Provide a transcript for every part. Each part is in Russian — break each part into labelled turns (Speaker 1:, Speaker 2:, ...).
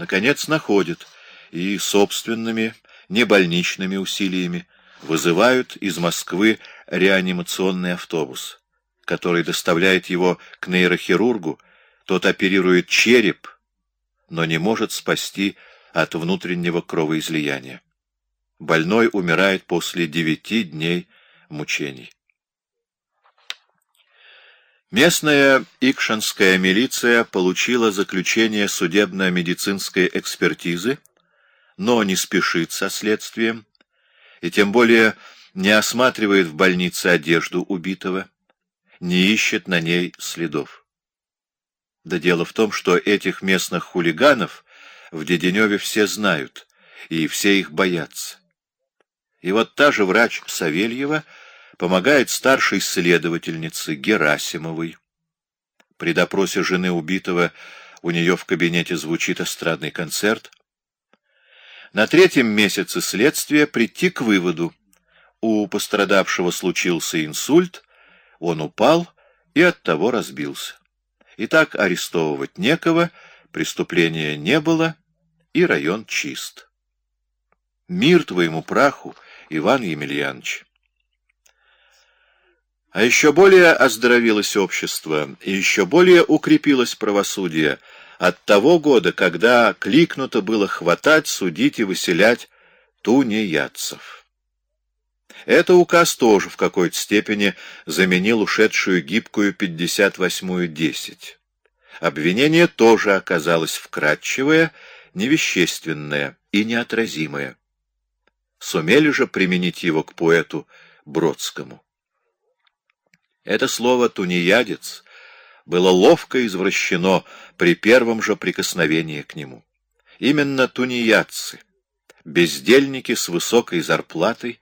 Speaker 1: Наконец находят и собственными, небольничными усилиями вызывают из Москвы реанимационный автобус, который доставляет его к нейрохирургу, тот оперирует череп, но не может спасти от внутреннего кровоизлияния. Больной умирает после девяти дней мучений. Местная икшанская милиция получила заключение судебно-медицинской экспертизы, но не спешит со следствием, и тем более не осматривает в больнице одежду убитого, не ищет на ней следов. Да дело в том, что этих местных хулиганов в Деденеве все знают, и все их боятся. И вот та же врач Савельева помогает старшей следовательнице Герасимовой. При допросе жены убитого у нее в кабинете звучит эстрадный концерт. На третьем месяце следствия прийти к выводу. У пострадавшего случился инсульт, он упал и оттого разбился. Итак, арестовывать некого, преступления не было, и район чист. Мир твоему праху, Иван Емельянович. А еще более оздоровилось общество, и еще более укрепилось правосудие от того года, когда кликнуто было хватать, судить и выселять тунеядцев. Это указ тоже в какой-то степени заменил ушедшую гибкую 58-ю 10. Обвинение тоже оказалось вкрадчивое, невещественное и неотразимое. Сумели же применить его к поэту Бродскому. Это слово «тунеядец» было ловко извращено при первом же прикосновении к нему. Именно тунеядцы, бездельники с высокой зарплатой,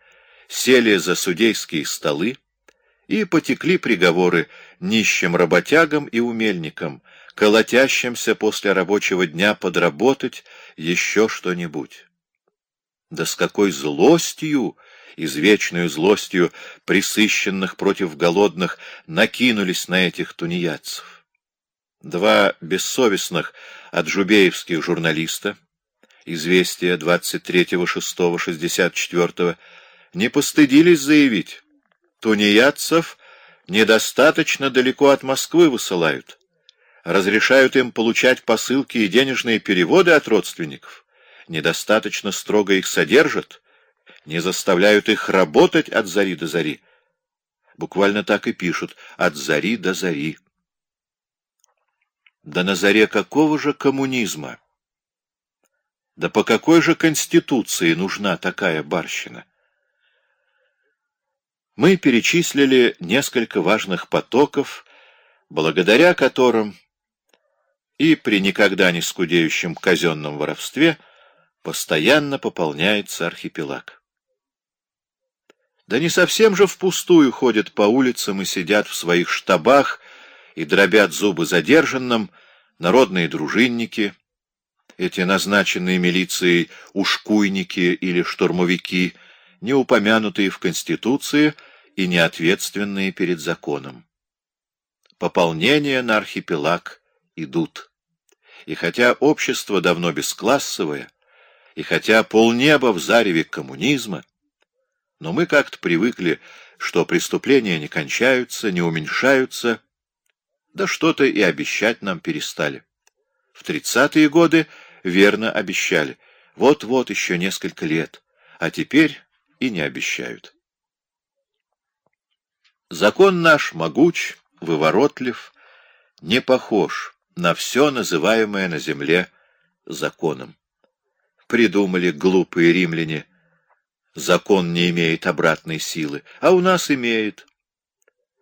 Speaker 1: сели за судейские столы, и потекли приговоры нищим работягам и умельникам, колотящимся после рабочего дня подработать еще что-нибудь. Да с какой злостью, извечную злостью присыщенных против голодных, накинулись на этих тунеядцев. Два бессовестных аджубеевских журналиста, известия 23.06.64, не постыдились заявить, тунеядцев недостаточно далеко от Москвы высылают, разрешают им получать посылки и денежные переводы от родственников, недостаточно строго их содержат, не заставляют их работать от зари до зари. Буквально так и пишут «от зари до зари». Да на заре какого же коммунизма? Да по какой же конституции нужна такая барщина? Мы перечислили несколько важных потоков, благодаря которым и при никогда не скудеющем казенном воровстве постоянно пополняется архипелаг. Да не совсем же впустую ходят по улицам и сидят в своих штабах и дробят зубы задержанным народные дружинники, эти назначенные милицией ушкуйники или штурмовики, не упомянутые в Конституции и неответственные перед законом. Пополнения на архипелаг идут. И хотя общество давно бесклассовое, и хотя полнеба в зареве коммунизма, но мы как-то привыкли, что преступления не кончаются, не уменьшаются, да что-то и обещать нам перестали. В тридцатые годы верно обещали. Вот-вот еще несколько лет, а теперь и не обещают. Закон наш могуч, выворотлив, не похож на все называемое на земле законом. Придумали глупые римляне — закон не имеет обратной силы, а у нас имеет.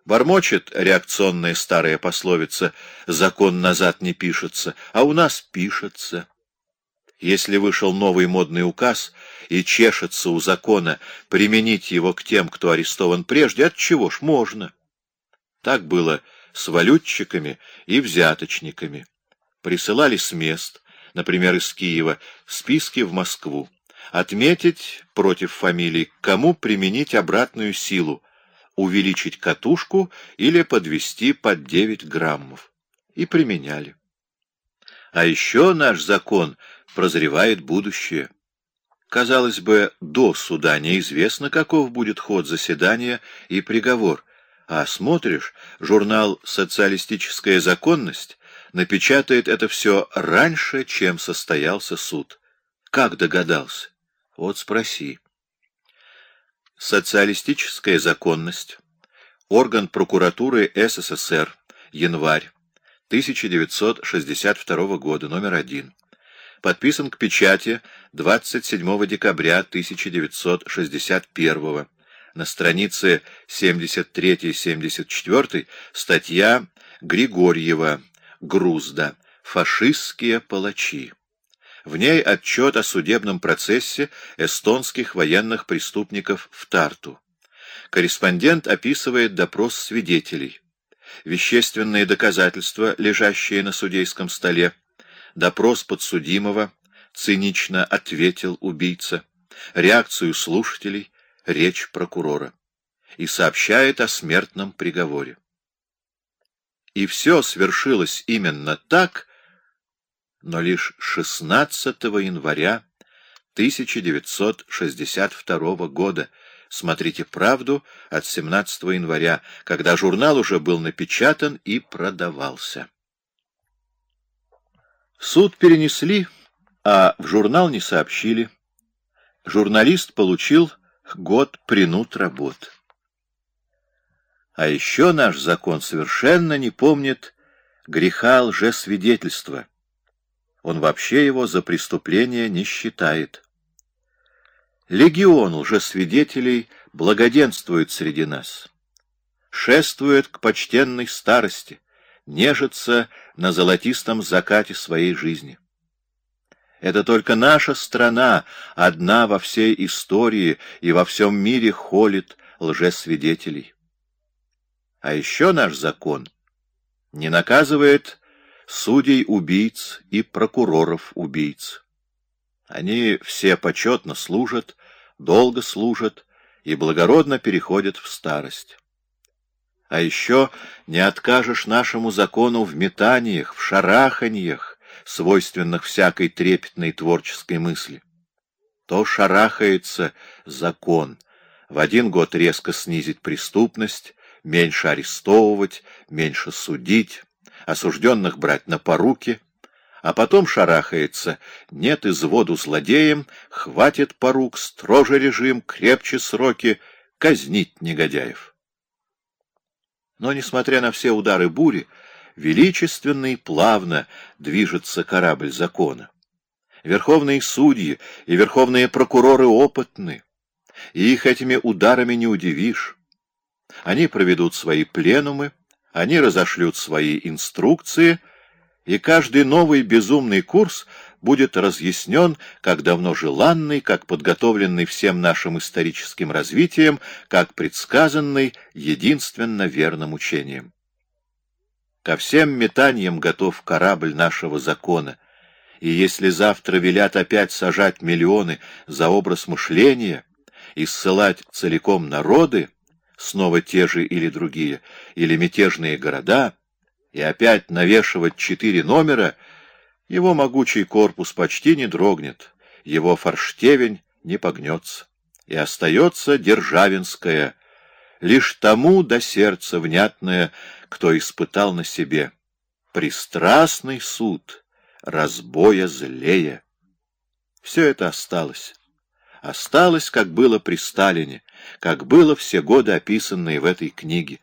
Speaker 1: Бормочет реакционная старая пословица «закон назад не пишется», а у нас пишется. Если вышел новый модный указ и чешется у закона применить его к тем, кто арестован прежде, от чего ж можно? Так было с валютчиками и взяточниками. Присылали с мест, например, из Киева, списки в Москву отметить против фамилий, кому применить обратную силу, увеличить катушку или подвести под 9 граммов. И применяли. А еще наш закон прозревает будущее. Казалось бы, до суда неизвестно, каков будет ход заседания и приговор, а смотришь, журнал «Социалистическая законность» напечатает это все раньше, чем состоялся суд. Как догадался? Вот спроси. Социалистическая законность. Орган прокуратуры СССР. Январь. 1962 года. Номер один. Подписан к печати 27 декабря 1961 На странице 73-74 статья Григорьева Грузда «Фашистские палачи». В ней отчет о судебном процессе эстонских военных преступников в Тарту. Корреспондент описывает допрос свидетелей, вещественные доказательства, лежащие на судейском столе, допрос подсудимого, цинично ответил убийца, реакцию слушателей, речь прокурора и сообщает о смертном приговоре. И все свершилось именно так, но лишь 16 января 1962 года. Смотрите «Правду» от 17 января, когда журнал уже был напечатан и продавался. Суд перенесли, а в журнал не сообщили. Журналист получил год принуд работ. А еще наш закон совершенно не помнит греха лжесвидетельства. Он вообще его за преступление не считает. Легион лжесвидетелей благоденствует среди нас. Шествует к почтенной старости, нежится на золотистом закате своей жизни. Это только наша страна, одна во всей истории и во всем мире холит лжесвидетелей. А еще наш закон не наказывает судей-убийц и прокуроров-убийц. Они все почетно служат, долго служат и благородно переходят в старость. А еще не откажешь нашему закону в метаниях, в шараханьях, свойственных всякой трепетной творческой мысли. То шарахается закон, в один год резко снизить преступность, меньше арестовывать, меньше судить, осужденных брать на поруки, а потом шарахается. Нет изводу злодеям, хватит порук, строже режим, крепче сроки, казнить негодяев. Но, несмотря на все удары бури, величественно и плавно движется корабль закона. Верховные судьи и верховные прокуроры опытны, и их этими ударами не удивишь. Они проведут свои пленумы, они разошлют свои инструкции, и каждый новый безумный курс будет разъяснен как давно желанный, как подготовленный всем нашим историческим развитием, как предсказанный единственно верным учением. Ко всем метаниям готов корабль нашего закона, и если завтра велят опять сажать миллионы за образ мышления и ссылать целиком народы, снова те же или другие, или мятежные города, и опять навешивать четыре номера, его могучий корпус почти не дрогнет, его форштевень не погнется, и остается Державинская, лишь тому до сердца внятное, кто испытал на себе. Пристрастный суд, разбоя злее. Все это осталось. Осталось, как было при Сталине, как было все годы описанные в этой книге.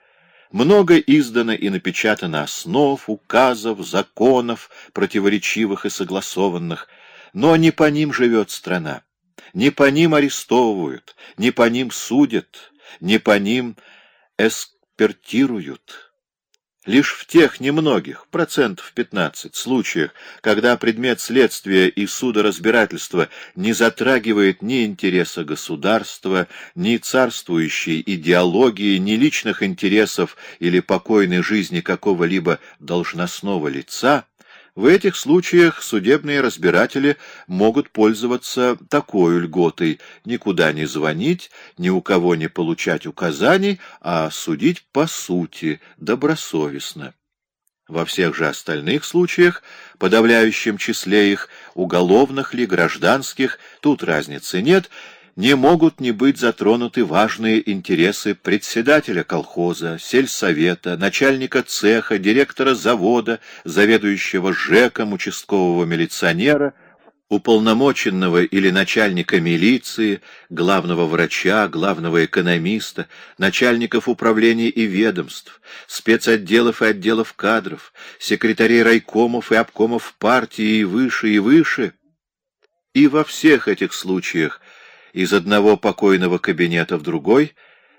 Speaker 1: Много издано и напечатано основ, указов, законов, противоречивых и согласованных, но не по ним живет страна, не по ним арестовывают, не по ним судят, не по ним эскпертируют. Лишь в тех немногих, процентов 15, случаях, когда предмет следствия и судоразбирательства не затрагивает ни интереса государства, ни царствующей идеологии, ни личных интересов или покойной жизни какого-либо должностного лица, в этих случаях судебные разбиратели могут пользоваться такой льготой — никуда не звонить, ни у кого не получать указаний, а судить по сути, добросовестно. Во всех же остальных случаях, подавляющем числе их, уголовных ли, гражданских, тут разницы нет, не могут не быть затронуты важные интересы председателя колхоза, сельсовета, начальника цеха, директора завода, заведующего ЖЭКом, участкового милиционера, уполномоченного или начальника милиции, главного врача, главного экономиста, начальников управлений и ведомств, спецотделов и отделов кадров, секретарей райкомов и обкомов партии и выше, и выше. И во всех этих случаях из одного покойного кабинета в другой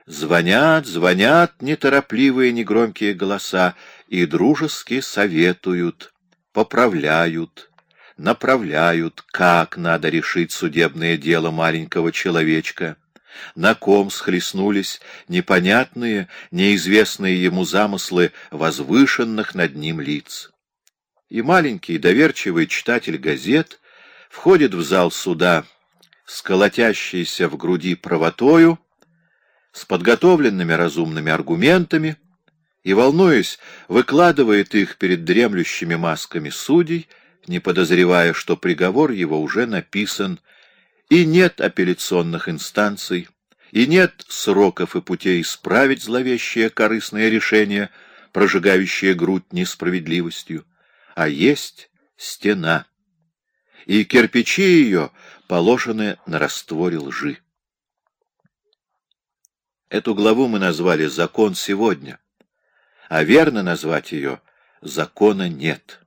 Speaker 1: звонят, звонят неторопливые негромкие голоса и дружески советуют, поправляют, направляют, как надо решить судебное дело маленького человечка, на ком схлестнулись непонятные, неизвестные ему замыслы возвышенных над ним лиц. И маленький доверчивый читатель газет входит в зал суда с колотящейся в груди правотою, с подготовленными разумными аргументами и, волнуясь, выкладывает их перед дремлющими масками судей, не подозревая, что приговор его уже написан, и нет апелляционных инстанций, и нет сроков и путей исправить зловещее корыстное решение, прожигающее грудь несправедливостью, а есть стена, и кирпичи ее положены на растворе лжи. Эту главу мы назвали «Закон сегодня», а верно назвать ее «Закона нет».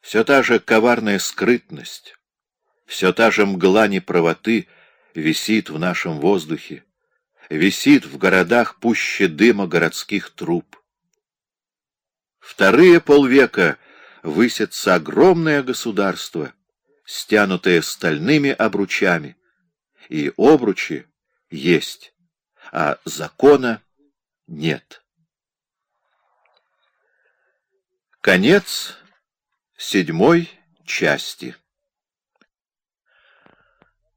Speaker 1: Все та же коварная скрытность, все та же мгла неправоты висит в нашем воздухе, висит в городах пуще дыма городских труб. Вторые полвека высится огромное государство, стянутое стальными обручами, и обручи есть, а закона нет. Конец седьмой части.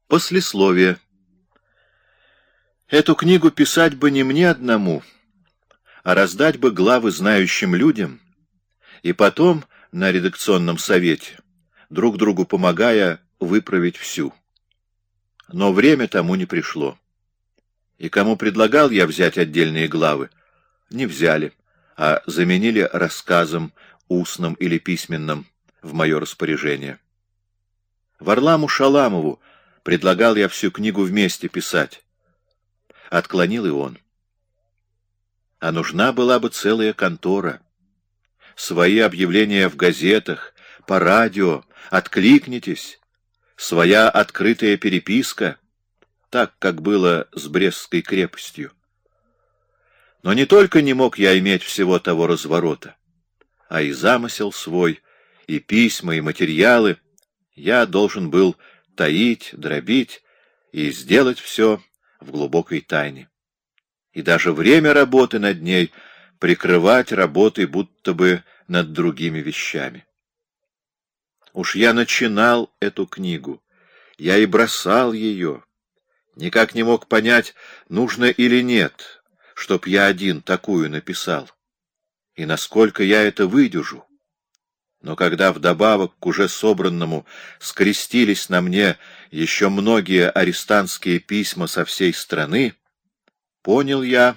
Speaker 1: Послесловие. Эту книгу писать бы не мне одному, а раздать бы главы знающим людям, и потом на редакционном совете, друг другу помогая выправить всю. Но время тому не пришло. И кому предлагал я взять отдельные главы, не взяли, а заменили рассказом, устным или письменным, в мое распоряжение. Варламу Шаламову предлагал я всю книгу вместе писать. Отклонил и он. А нужна была бы целая контора. Свои объявления в газетах, по радио, откликнитесь. Своя открытая переписка, так, как было с Брестской крепостью. Но не только не мог я иметь всего того разворота, а и замысел свой — и письма, и материалы я должен был таить, дробить и сделать все в глубокой тайне. И даже время работы над ней прикрывать работой будто бы над другими вещами. Уж я начинал эту книгу, я и бросал ее. Никак не мог понять, нужно или нет, чтоб я один такую написал. И насколько я это выдержу. Но когда вдобавок к уже собранному скрестились на мне еще многие арестантские письма со всей страны, понял я,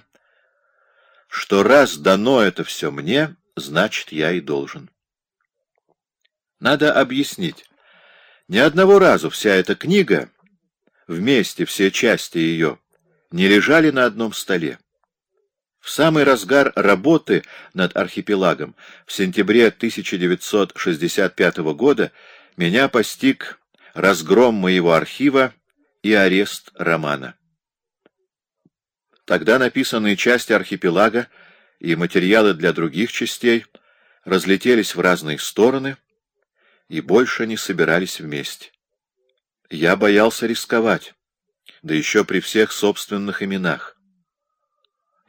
Speaker 1: что раз дано это все мне, значит, я и должен. Надо объяснить. Ни одного разу вся эта книга, вместе все части ее, не лежали на одном столе. В самый разгар работы над архипелагом в сентябре 1965 года меня постиг разгром моего архива и арест романа. Тогда написанные части архипелага и материалы для других частей разлетелись в разные стороны и больше не собирались вместе. Я боялся рисковать, да еще при всех собственных именах.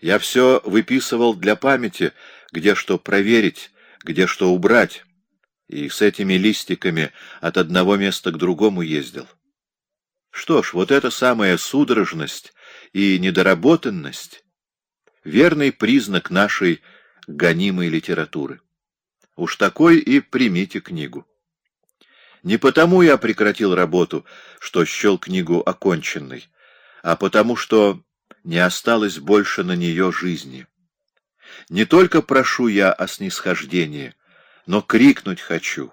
Speaker 1: Я все выписывал для памяти, где что проверить, где что убрать, и с этими листиками от одного места к другому ездил. Что ж, вот эта самая судорожность и недоработанность — верный признак нашей гонимой литературы. Уж такой и примите книгу. Не потому я прекратил работу, что счел книгу оконченной, а потому что не осталось больше на нее жизни. Не только прошу я о снисхождении, но крикнуть хочу,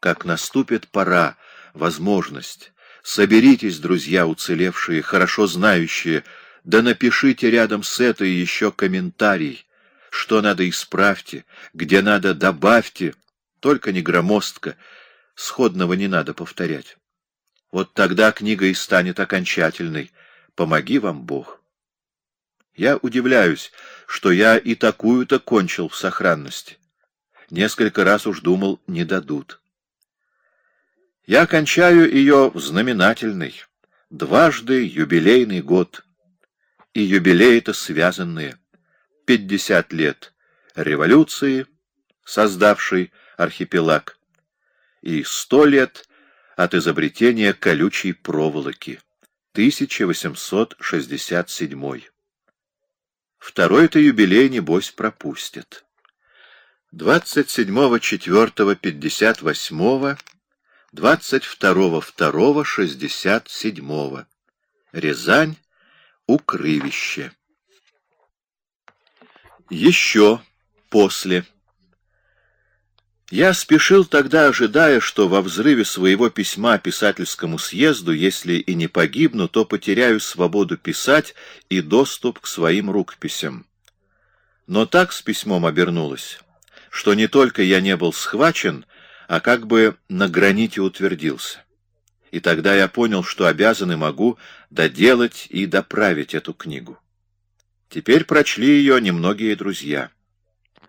Speaker 1: как наступит пора, возможность. Соберитесь, друзья уцелевшие, хорошо знающие, да напишите рядом с этой еще комментарий. Что надо исправьте, где надо добавьте, только не громоздко, сходного не надо повторять. Вот тогда книга и станет окончательной. Помоги вам Бог. Я удивляюсь, что я и такую-то кончил в сохранности. Несколько раз уж думал, не дадут. Я кончаю ее в знаменательный, дважды юбилейный год. И юбилеи-то связанные. Пятьдесят лет революции, создавшей архипелаг, и сто лет от изобретения колючей проволоки. 1867. Второй-то юбилей, небось, пропустят. 27.04.58, 22.02.67. Рязань, Укрывище. Еще после. Я спешил тогда, ожидая, что во взрыве своего письма писательскому съезду, если и не погибну, то потеряю свободу писать и доступ к своим рукописям. Но так с письмом обернулось, что не только я не был схвачен, а как бы на граните утвердился. И тогда я понял, что обязан и могу доделать и доправить эту книгу. Теперь прочли ее немногие друзья.